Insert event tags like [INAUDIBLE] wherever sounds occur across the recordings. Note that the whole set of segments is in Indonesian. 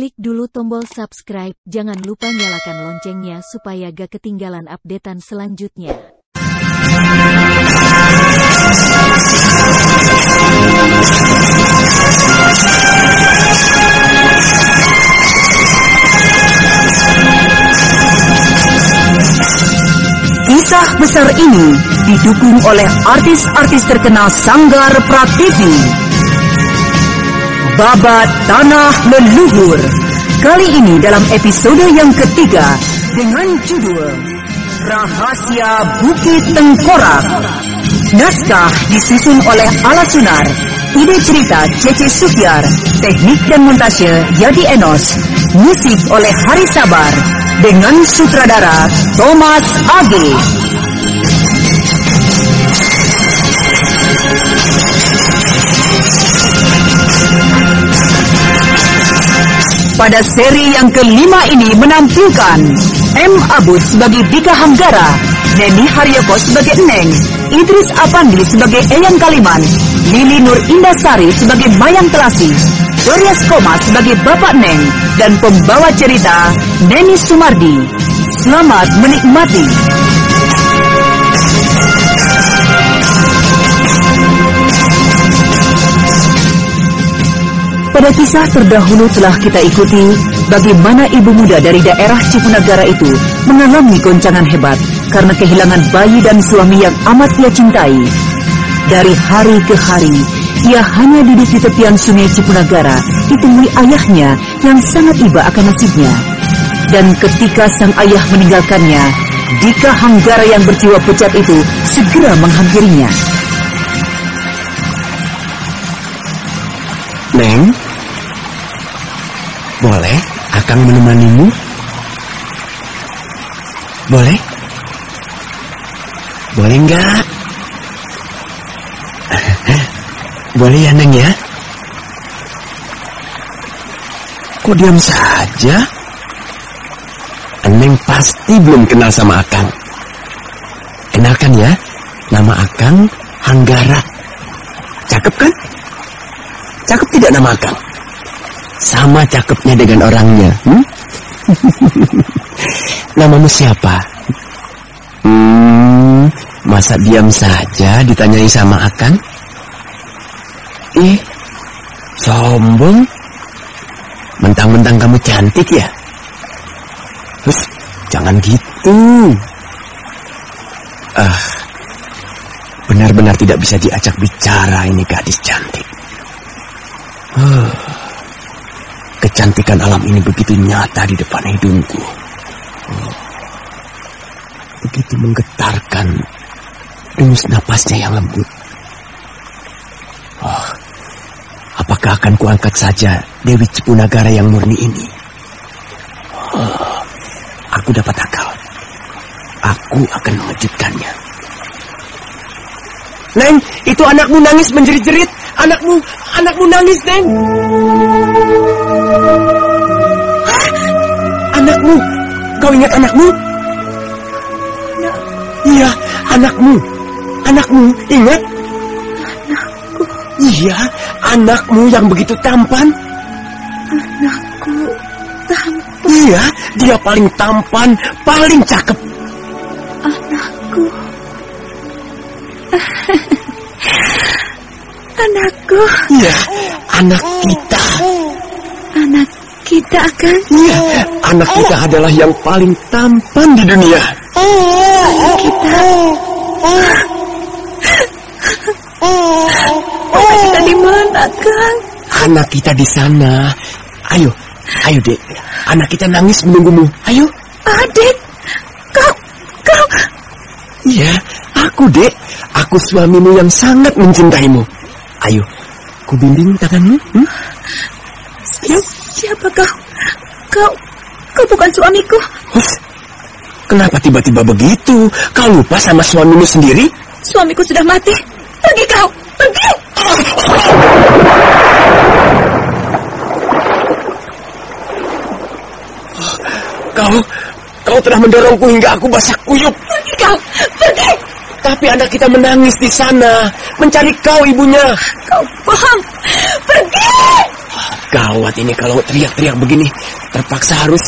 Klik dulu tombol subscribe, jangan lupa nyalakan loncengnya supaya gak ketinggalan updatean selanjutnya. Kisah besar ini didukung oleh artis-artis terkenal Sanggar Prativi. Babat Tanah Leluhur. Kali ini dalam episode yang ketiga dengan judul Rahasia Bukit Tengkorak. Naskah disusun oleh Ala Sunar. Ide cerita Cece Sukyar. Teknik dan montase Yadi Enos. Musik oleh Hari Sabar. Dengan sutradara Thomas Age. Pada seri yang kelima ini menampilkan M. Abud sebagai Dika Hanggara, Neni Haryoko sebagai Neng, Idris Apandi sebagai Eyang Kaliman, Lili Nur Indasari sebagai Mayang Telasi, Dorias Koma sebagai Bapak Neng, dan pembawa cerita Neni Sumardi. Selamat menikmati. Pada kisah terdahulu telah kita ikuti bagaimana ibu muda dari daerah Cipunagara itu mengalami goncangan hebat karena kehilangan bayi dan suami yang amat ia cintai. Dari hari ke hari, ia hanya duduk di tepian sungai Cipunagara ditemui ayahnya yang sangat iba akan nasibnya. Dan ketika sang ayah meninggalkannya, Dika Hanggara yang berjiwa pecat itu segera menghampirinya. Neng, boleh Akang menemanimu? Boleh? Boleh nggak? [LAUGHS] Boleh ya Neng ya? Kok diam saja? Neng pasti belum kenal sama Akang. Kenalkan ya, nama Akang Hanggara. Cakep kan? Cakep tidak nama Akang? Sama cakepnya dengan orangnya. Hmm? [LAUGHS] Namamu siapa? Hmm, masa diam saja ditanyai sama Akang? Ih, sombong. Mentang-mentang kamu cantik ya? Terus, jangan gitu. Ah, benar-benar tidak bisa diajak bicara ini gadis cantik. Huh. Kecantikan alam ini begitu nyata di depan hidungku. Begitu menggetarkan dengus napasnya yang lembut. Oh, apakah akan kuangkat saja Dewi Cipunagara yang murni ini? Oh, aku dapat akal. Aku akan mengejutkannya. Neng, itu anakmu nangis menjerit-jerit. Anakmu, anakmu nangis, Neng. Hah? Anakmu? Kau ingat anakmu? Iya, anakmu. Anakmu, ingat? Anakku, Iya, anakmu yang begitu tampan. anakku, tampan Iya, dia paling tampan, paling cakep. anakku. [LAUGHS] anakku, Iya, anak kita. Anak kita kan? Iya, anak kita adalah yang paling tampan di dunia. Kita. Anak kita di mana kan? Anak kita di sana. Ayo, ayo dek. Anak kita nangis menunggumu. Ayo. Adik, kau, kau. Iya, aku dek. Aku suamimu yang sangat mencintaimu. Ayo, ku bimbing tanganmu. Hmm? Ayo. Siapa kau? Kau, kau bukan suamiku. Kenapa tiba-tiba begitu? Kau lupa sama suamimu sendiri? Suamiku sudah mati. Pergi kau, pergi. Kau, kau telah mendorongku hingga aku basah kuyup. Pergi kau, pergi. Tapi anak kita menangis di sana, mencari kau ibunya. Kau bohong. Pergi. Gawat ini kalau teriak-teriak begini. Terpaksa harus...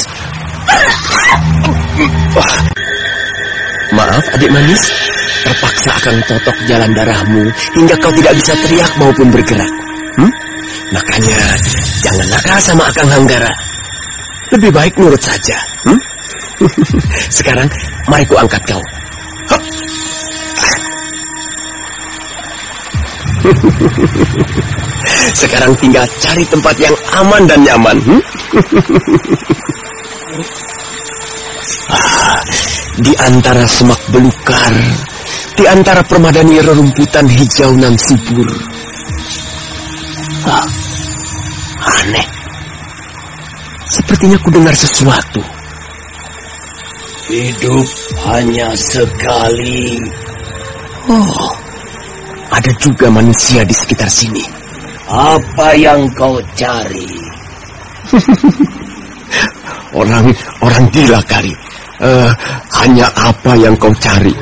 Wah. Maaf adik manis. Terpaksa akan totok jalan darahmu hingga kau tidak bisa teriak maupun bergerak. Hmm? Makanya jangan nakal sama Akang Hanggara. Lebih baik nurut saja. Hmm? [LAUGHS] Sekarang mari ku angkat kau. [LAUGHS] Sekarang tinggal cari tempat yang aman dan nyaman. Hmm? ah, di antara semak belukar, di antara permadani rerumputan hijau nan subur. Ah, aneh. Sepertinya ku dengar sesuatu. Hidup hanya sekali. Oh, ada juga manusia di sekitar sini. Apa yang kau cari? [LAUGHS] orang orang gila kali. Eh, hanya apa yang kau cari?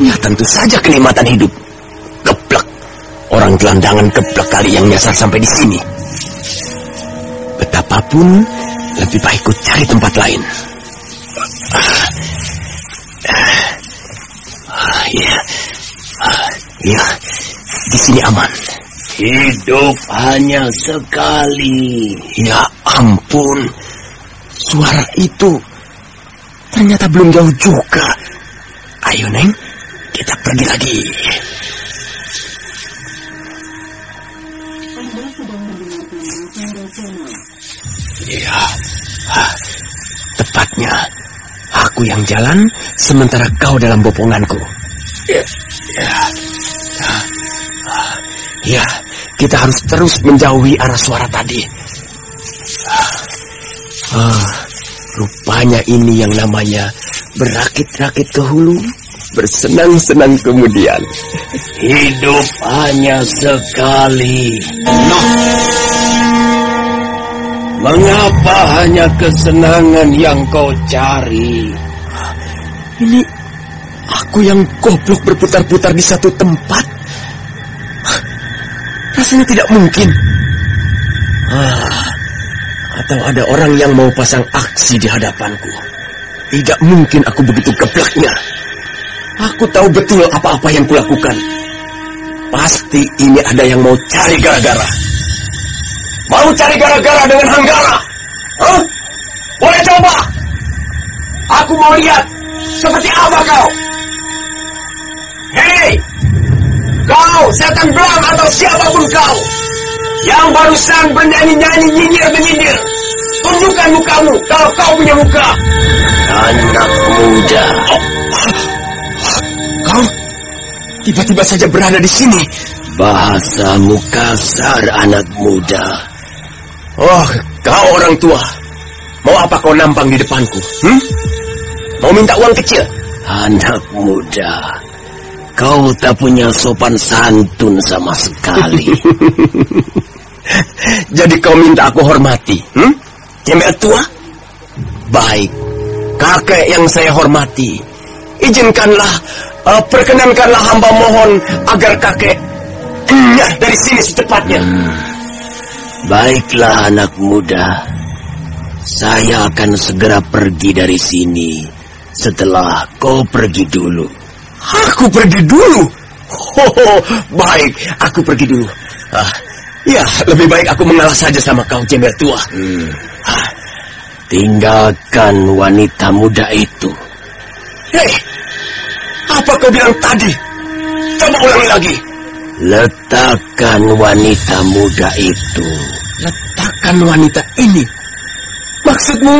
Ya tentu saja kenikmatan hidup. Geblek. Orang gelandangan geblek kali yang nyasar sampai di sini. Betapapun lebih baik ku cari tempat lain. Ah, ah, ya, ah, ya, di sini aman. Hidup hanya sekali. Ya ampun, suara itu ternyata belum jauh juga. Ayo Neng, kita pergi lagi. Iya, ah, tepatnya aku yang jalan sementara kau dalam boponganku. Ya, kita harus terus menjauhi arah suara tadi. Ah, rupanya ini yang namanya berakit-rakit ke hulu, bersenang-senang kemudian. Hidup hanya sekali. Noh. Mengapa hanya kesenangan yang kau cari? Ini aku yang goblok berputar-putar di satu tempat. Rasanya tidak mungkin. Ah, atau ada orang yang mau pasang aksi di hadapanku. Tidak mungkin aku begitu geblaknya. Aku tahu betul apa-apa yang kulakukan. Pasti ini ada yang mau cari gara-gara. Mau cari gara-gara dengan Hanggara? Hah? Boleh coba? Aku mau lihat seperti apa kau. Kau, setan belang atau siapa pun kau. Yang barusan bernyanyi-nyanyi nyinyir-menyindir. Tunjukkan mukamu kalau kau punya muka. Anak muda. Oh. Kau tiba-tiba saja berada di sini. Bahasamu kasar anak muda. Oh, kau orang tua. Mau apa kau nampang di depanku? Hmm? Mau minta uang kecil? Anak muda. Kau tak punya sopan santun sama sekali. [LAUGHS] Jadi kau minta aku hormati? Hmm? Cemil tua? Baik. Kakek yang saya hormati. Izinkanlah, uh, perkenankanlah hamba mohon agar kakek enyah dari sini secepatnya. Hmm. Baiklah anak muda. Saya akan segera pergi dari sini setelah kau pergi dulu. Aku pergi dulu? Oh, baik, aku pergi dulu. Ah, ya, lebih baik aku mengalah saja sama kau jembel tua. Hmm. Ah, tinggalkan wanita muda itu. Hei, apa kau bilang tadi? Coba ulangi lagi. Letakkan wanita muda itu. Letakkan wanita ini? Maksudmu?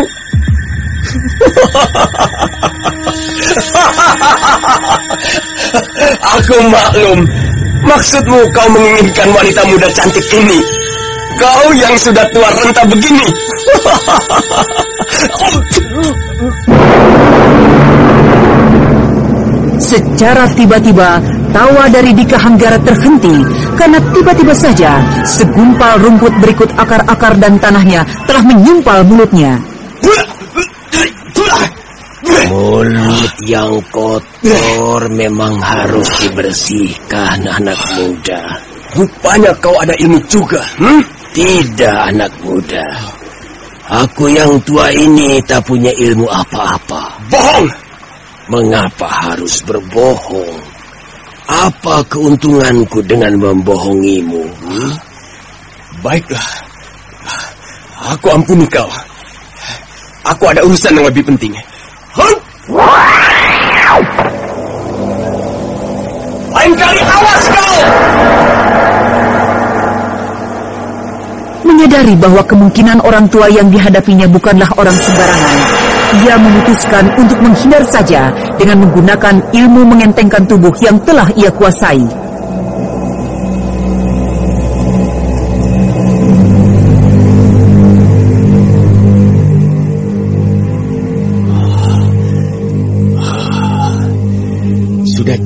[LAUGHS] Aku maklum. Maksudmu kau menginginkan wanita muda cantik ini. Kau yang sudah tua renta begini. [LAUGHS] Secara tiba-tiba, tawa dari Dika Hanggara terhenti karena tiba-tiba saja segumpal rumput berikut akar-akar dan tanahnya telah menyumpal mulutnya. Mulut yang kotor memang harus dibersihkan anak muda. Rupanya kau ada ilmu juga. Hmm? Tidak, anak muda. Aku yang tua ini tak punya ilmu apa-apa. Bohong! Mengapa harus berbohong? Apa keuntunganku dengan membohongimu? hmm? Baiklah. Aku ampuni kau. Aku ada urusan yang lebih penting. Lain kali awas kau! Menyadari bahwa kemungkinan orang tua yang dihadapinya bukanlah orang sembarangan, ia memutuskan untuk menghindar saja dengan menggunakan ilmu mengentengkan tubuh yang telah ia kuasai.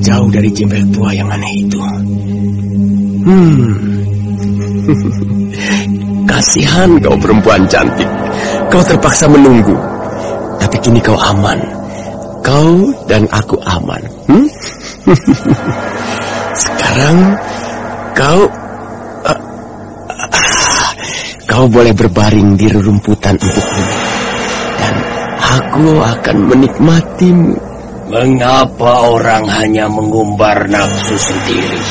Jauh dari jembel tua yang aneh itu. Hmm. [LAUGHS] Kasihan kau perempuan cantik. Kau terpaksa menunggu. Tapi kini kau aman. Kau dan aku aman. Hmm? [LAUGHS] Sekarang kau ah, ah, kau boleh berbaring di rerumputan empuk ini. Dan aku akan menikmatimu. Mengapa orang hanya mengumbar nafsu sendiri?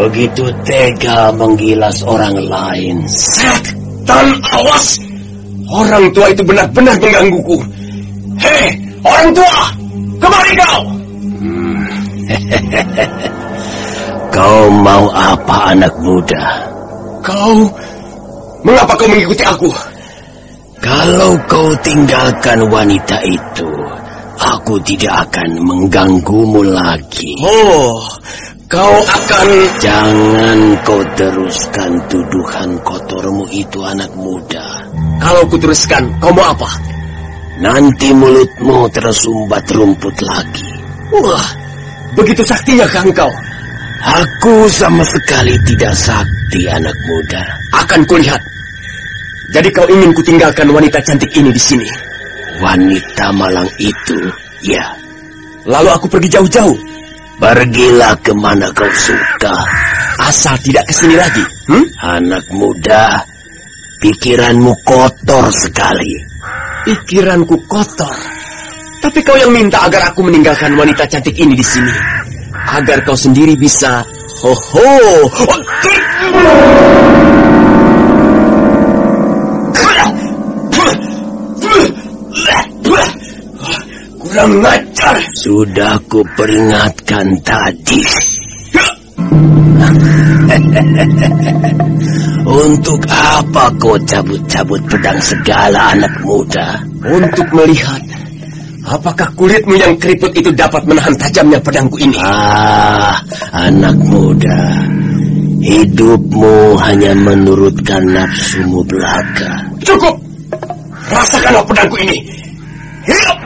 Begitu tega menggilas orang lain. Setan awas! Orang tua itu benar-benar menggangguku. Hei, orang tua! Kemari kau! [LAUGHS] Kau mau apa anak muda? Kau... Mengapa kau mengikuti aku? Kalau kau tinggalkan wanita itu, aku tidak akan mengganggumu lagi. Oh, kau akan... Jangan kau teruskan tuduhan kotormu itu anak muda. Kalau kuteruskan, kau mau apa? Nanti mulutmu tersumbat rumput lagi. Wah, begitu saktinya kah engkau? Aku sama sekali tidak sakti anak muda. Akan kulihat. Jadi kau ingin kutinggalkan wanita cantik ini di sini? Wanita malang itu, ya. Lalu aku pergi jauh-jauh. Pergilah ke mana kau suka. Asal tidak ke sini lagi. Hmm? Anak muda, pikiranmu kotor sekali. Pikiranku kotor. Tapi kau yang minta agar aku meninggalkan wanita cantik ini di sini. Agar kau sendiri bisa... Ho ho. Kurang ngajar. Sudah ku peringatkan tadi. [LAUGHS] Untuk apa kau cabut-cabut pedang segala anak muda? Untuk melihat apakah kulitmu yang keriput itu dapat menahan tajamnya pedangku ini. Ah, anak muda. Hidupmu hanya menurutkan nafsumu belaka. Cukup. Rasakanlah pedangku ini. Hidup.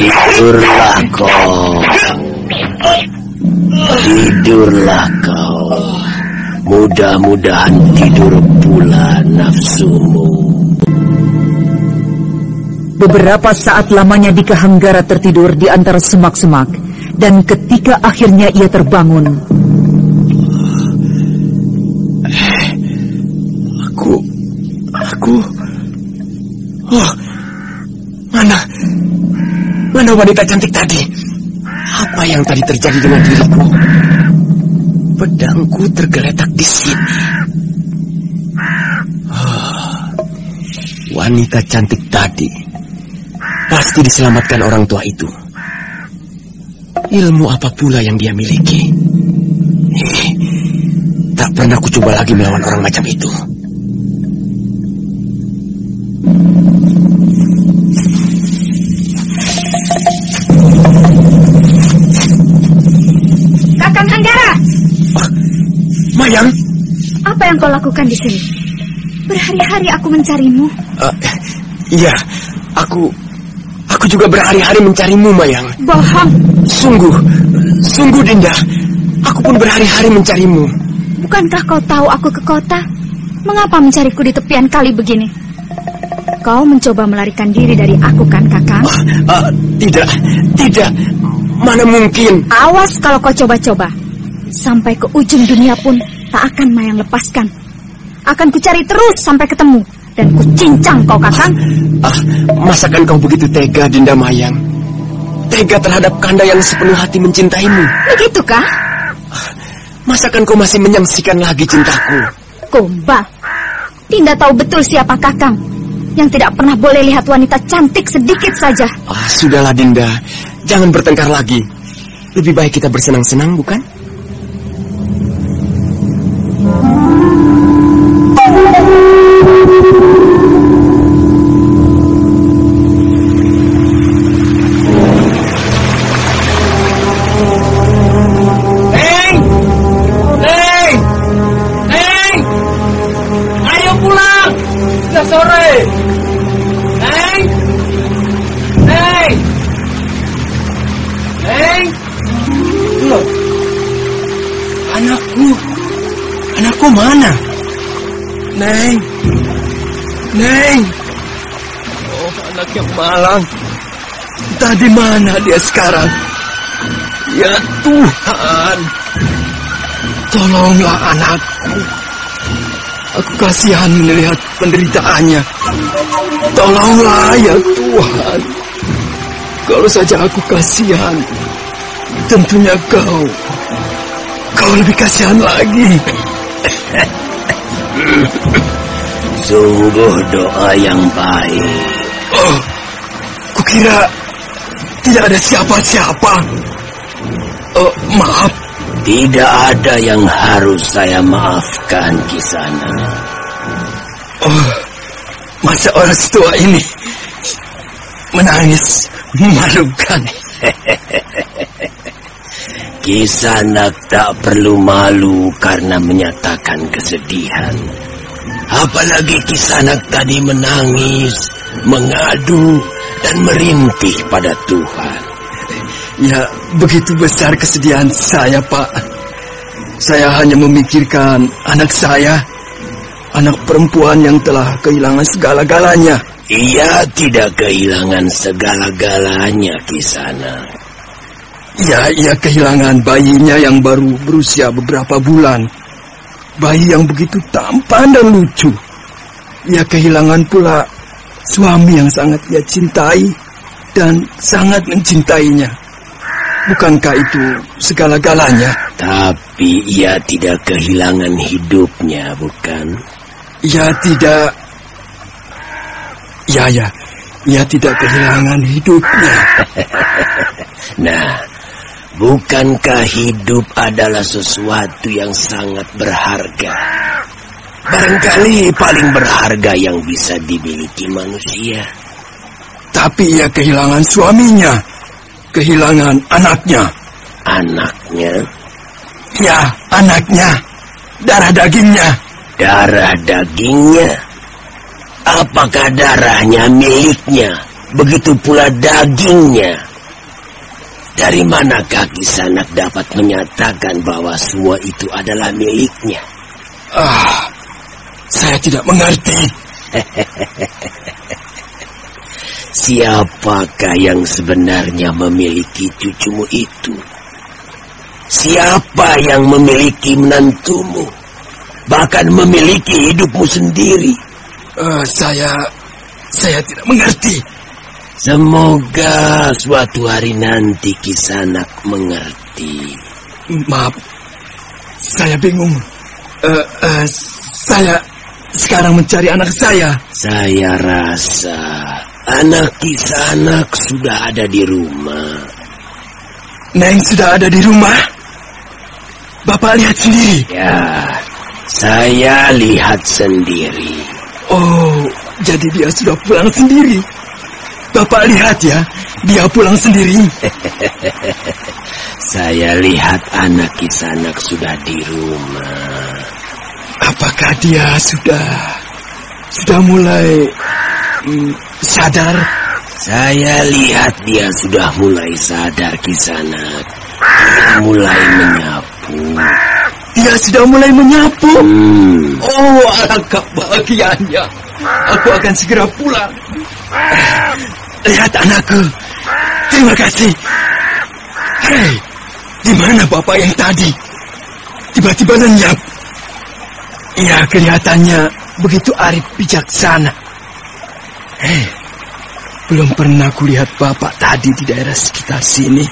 Tidurlah kau. Tidurlah kau. Mudah-mudahan tidur pula nafsumu. Beberapa saat lamanya Dika Hanggara tertidur di antara semak-semak, dan ketika akhirnya ia terbangun, Aku... Oh, mana... Mana wanita cantik tadi? Apa yang tadi terjadi dengan diriku? Pedangku tergeletak di sini. Oh, wanita cantik tadi pasti diselamatkan orang tua itu. Ilmu apa pula yang dia miliki? Tak pernah ku coba lagi melawan orang macam itu. Anggara, Mayang, apa yang kau lakukan di sini? Berhari-hari aku mencarimu. Eh, iya, aku aku juga berhari-hari mencarimu, Mayang. Bohong, Sungguh, sungguh Dinda. Aku pun berhari-hari mencarimu. bukankah kau tahu aku ke kota? Mengapa mencariku di tepian kali begini? Kau mencoba melarikan diri dari aku kan, Kakang? Ah, tidak, tidak. Mana mungkin? Awas kalau kau coba-coba. Sampai ke ujung dunia pun tak akan Mayang lepaskan. Akan kucari terus sampai ketemu. Dan kucincang kau, Kakang. Ah, masakan kau begitu tega, Dinda Mayang? Tega terhadap kanda yang sepenuh hati mencintaimu. Begitukah? Masakan kau masih menyaksikan lagi cintaku? Komba. Dinda tahu betul siapa Kakang. Yang tidak pernah boleh lihat wanita cantik sedikit saja. Ah, sudahlah Dinda. Jangan bertengkar lagi. Lebih baik kita bersenang-senang, bukan? Anakku mana? Neng. Neng. Oh, anak yang malang. Entah di mana dia sekarang. Ya Tuhan, tolonglah anakku. Aku kasihan melihat penderitaannya. Tolonglah ya Tuhan. Kalau saja aku kasihan, tentunya kau, kau lebih kasihan lagi. Sungguh doa yang baik. Oh, kukira tidak ada siapa-siapa. Oh, maaf, Tidak ada yang harus saya maafkan, Kisana. Oh, masa orang tua ini menangis memalukan. Kisanak tak perlu malu karena menyatakan kesedihan. Apalagi Kisanak tadi menangis, mengadu, dan merintih pada Tuhan. Ya, begitu besar kesedihan saya, Pak. Saya hanya memikirkan anak saya, anak perempuan yang telah kehilangan segala-galanya. Ia tidak kehilangan segala-galanya, Kisanak. Ya, ia kehilangan bayinya yang baru berusia beberapa bulan. Bayi yang begitu tampan dan lucu. Ia kehilangan pula suami yang sangat ia cintai dan sangat mencintainya. Bukankah itu segala-galanya? Tapi ia tidak kehilangan hidupnya, bukan? Ia tidak... Ya, ya. Ia tidak kehilangan hidupnya. [LAUGHS] Nah, bukankah hidup adalah sesuatu yang sangat berharga? Barangkali paling berharga yang bisa dimiliki manusia. Tapi ia kehilangan suaminya. Kehilangan anaknya. Anaknya, Ya, anaknya. Darah dagingnya. darah dagingnya. Apakah darahnya miliknya? Begitu pula dagingnya. Dari manakah Kisanak dapat menyatakan bahwa semua itu adalah miliknya? Ah, saya tidak mengerti. [LAUGHS] Siapakah yang sebenarnya memiliki cucumu itu? Siapa yang memiliki menantumu? Bahkan memiliki hidupmu sendiri. Eh, saya, saya tidak mengerti. Semoga suatu hari nanti Kisanak mengerti. Maaf, saya bingung. Eh, eh, saya sekarang mencari anak saya. Saya rasa anak Kisanak sudah ada di rumah. Neng sudah ada di rumah. Bapak lihat sendiri. Ya, saya lihat sendiri. Oh, jadi dia sudah pulang sendiri. Bapak lihat ya, dia pulang sendiri. [LAUGHS] Saya lihat anak Kisanak sudah di rumah. Apakah dia sudah sudah mulai mm, sadar? Saya lihat dia sudah mulai sadar Kisanak. Dia mulai menyapu, dia sudah mulai menyapu. Hmm. Oh, alangkah bahagianya. Aku akan segera pulang. Lihat anakku. Terima kasih. Hei, di mana bapak yang tadi? Tiba-tiba lenyap. Ia kelihatannya begitu arif bijaksana. Hei, belum pernah kulihat bapak tadi di daerah sekitar sini.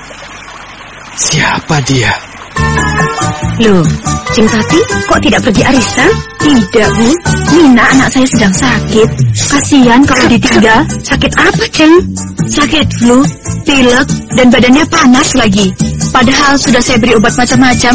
Siapa dia? Loh, Ceng Tati kok tidak pergi arisan? Tidak, Bu. Nina anak saya sedang sakit. Kasihan kalau ditinggal. Sakit apa, Ceng? Sakit flu, pilek, dan badannya panas lagi. Padahal sudah saya beri obat macam-macam,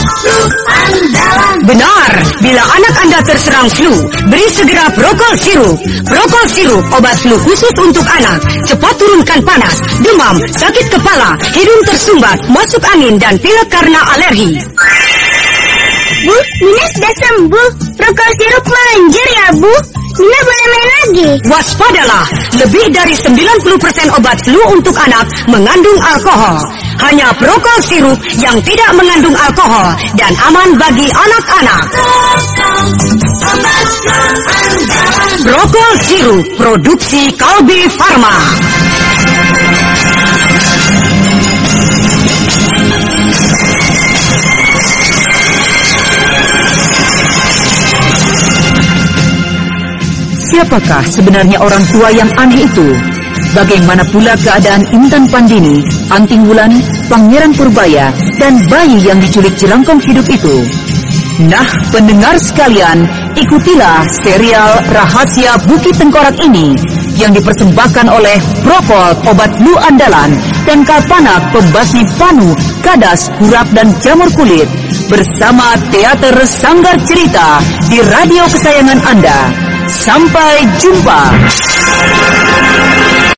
bila anak Anda terserang flu, beri segera Prokol Sirup. Prokol Sirup, obat flu khusus untuk anak. Cepat turunkan panas, demam, sakit kepala, hidung tersumbat, masuk angin, dan pilek karena alergi. Bu, Nina sudah sembuh. Prokol sirup manjur ya, Bu. Nina boleh main lagi. Waspadalah, lebih dari 90% obat flu untuk anak mengandung alkohol. Hanya Prokol Sirup yang tidak mengandung alkohol dan aman bagi anak-anak. Prokol Sirup, produksi Kalbi Farma. Siapakah sebenarnya orang tua yang aneh itu? Bagaimana pula keadaan Intan Pandini, Anting Wulan, Pangeran Purbaya, dan bayi yang diculik jerangkong hidup itu? Nah, pendengar sekalian, ikutilah serial Rahasia Bukit Tengkorak ini yang dipersembahkan oleh Prokol Obat Flu Andalan dan Kalpanak Pembasmi Panu, Kadas, Kurap, dan Jamur Kulit bersama Teater Sanggar Cerita di radio kesayangan Anda. Sampai jumpa.